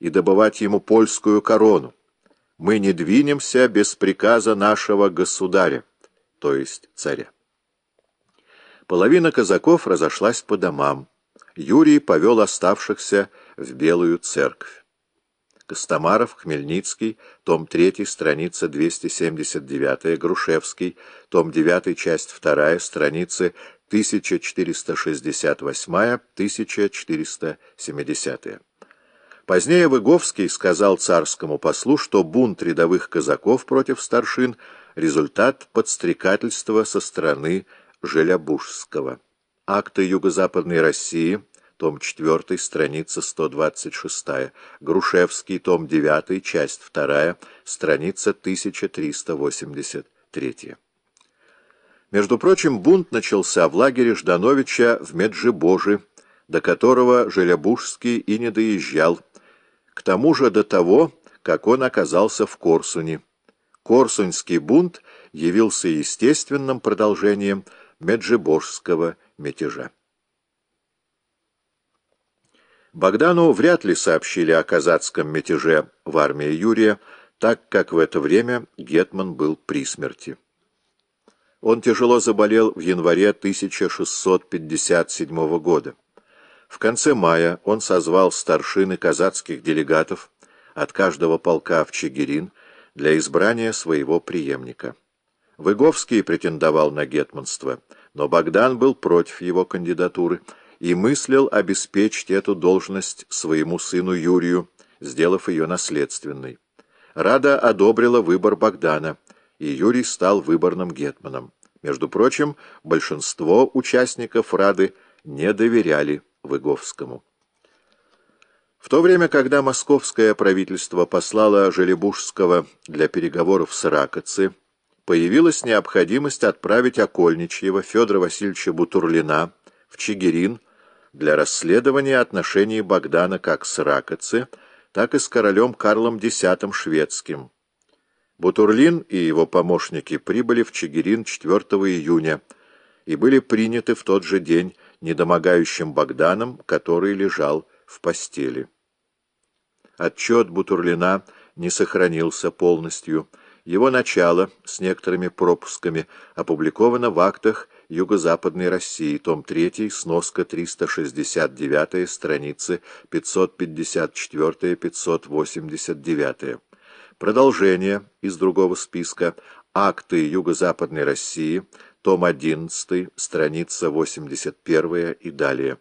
и добывать ему польскую корону. Мы не двинемся без приказа нашего государя, то есть царя. Половина казаков разошлась по домам. Юрий повел оставшихся в Белую церковь. Костомаров, Хмельницкий, том 3, страница 279, Грушевский, том 9, часть 2, страницы 1468-1470. Позднее Выговский сказал царскому послу, что бунт рядовых казаков против старшин — результат подстрекательства со стороны Желябужского. Акты Юго-Западной России, том 4, страница 126, Грушевский, том 9, часть 2, страница 1383. Между прочим, бунт начался в лагере Ждановича в Меджибоже, до которого Желябужский и не доезжал, к тому же до того, как он оказался в Корсуне. Корсунский бунт явился естественным продолжением Меджибожского мятежа. Богдану вряд ли сообщили о казацком мятеже в армии Юрия, так как в это время Гетман был при смерти. Он тяжело заболел в январе 1657 года. В конце мая он созвал старшины казацких делегатов от каждого полка в Чигирин для избрания своего преемника. Выговский претендовал на гетманство, но Богдан был против его кандидатуры и мыслил обеспечить эту должность своему сыну Юрию, сделав ее наследственной. Рада одобрила выбор Богдана, и Юрий стал выборным гетманом. Между прочим, большинство участников Рады не доверяли Выговскому. В то время, когда московское правительство послало Желебужского для переговоров с Ракоци, появилась необходимость отправить Окольничьего Федора Васильевича Бутурлина в Чигирин для расследования отношений Богдана как с Ракоци, так и с королем Карлом X шведским. Бутурлин и его помощники прибыли в Чигирин 4 июня и были приняты в тот же день недомогающим Богданом, который лежал в постели. Отчет Бутурлина не сохранился полностью. Его начало с некоторыми пропусками опубликовано в актах Юго-Западной России, том 3, сноска 369, страницы 554-589. Продолжение из другого списка. Акты Юго-Западной России, том 11, страница 81 и далее.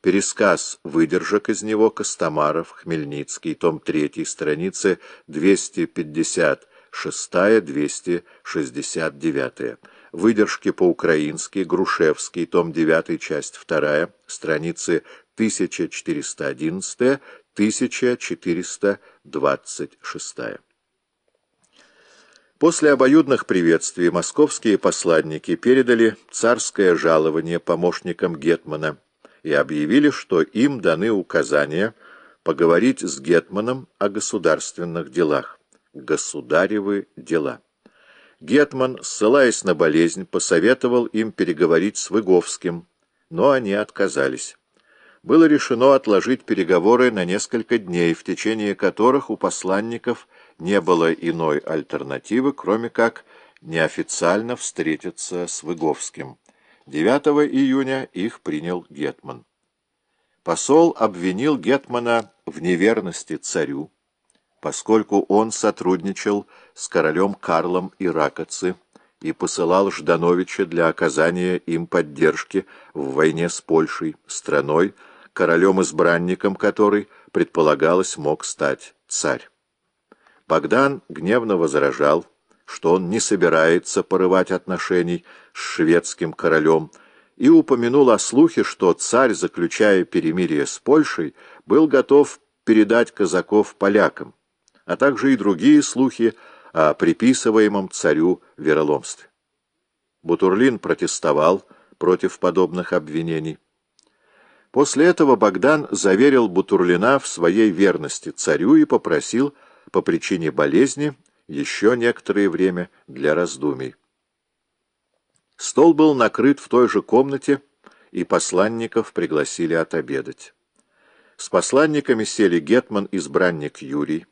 Пересказ выдержек из него Костомаров, Хмельницкий, том 3, страницы 256-269. Выдержки по-украински, Грушевский, том 9, часть 2, страницы 1411-1426. После обоюдных приветствий московские посланники передали царское жалование помощникам Гетмана и объявили, что им даны указания поговорить с Гетманом о государственных делах. Государевы дела. Гетман, ссылаясь на болезнь, посоветовал им переговорить с Выговским, но они отказались. Было решено отложить переговоры на несколько дней, в течение которых у посланников – не было иной альтернативы, кроме как неофициально встретиться с Выговским. 9 июня их принял Гетман. Посол обвинил Гетмана в неверности царю, поскольку он сотрудничал с королем Карлом Иракоци и посылал Ждановича для оказания им поддержки в войне с Польшей, страной, королем-избранником которой, предполагалось, мог стать царь. Богдан гневно возражал, что он не собирается порывать отношений с шведским королем, и упомянул о слухе, что царь, заключая перемирие с Польшей, был готов передать казаков полякам, а также и другие слухи о приписываемом царю вероломстве. Бутурлин протестовал против подобных обвинений. После этого Богдан заверил Бутурлина в своей верности царю и попросил по причине болезни еще некоторое время для раздумий. Стол был накрыт в той же комнате, и посланников пригласили отобедать. С посланниками сели гетман-избранник Юрий,